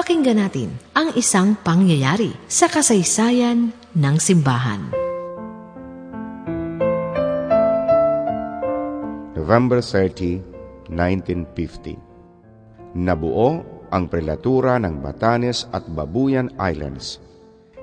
Pakinggan natin ang isang pangyayari sa kasaysayan ng simbahan. November 30, 1950 Nabuo ang prelatura ng Batanes at Babuyan Islands.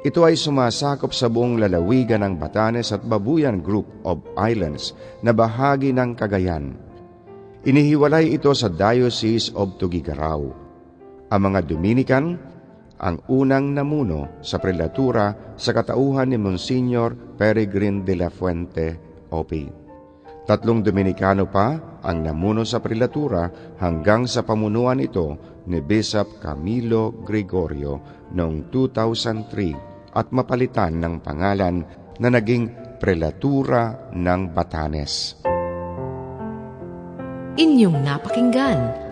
Ito ay sumasakop sa buong lalawigan ng Batanes at Babuyan Group of Islands na bahagi ng Cagayan. Inihiwalay ito sa Diocese of Tuguegarao. Ang mga Dominican, ang unang namuno sa prelatura sa katauhan ni Monsignor Peregrine de la Fuente, O.P. Tatlong Dominikano pa ang namuno sa prelatura hanggang sa pamunuan ito ni Bishop Camilo Gregorio noong 2003 at mapalitan ng pangalan na naging Prelatura ng Batanes. Inyong napakinggan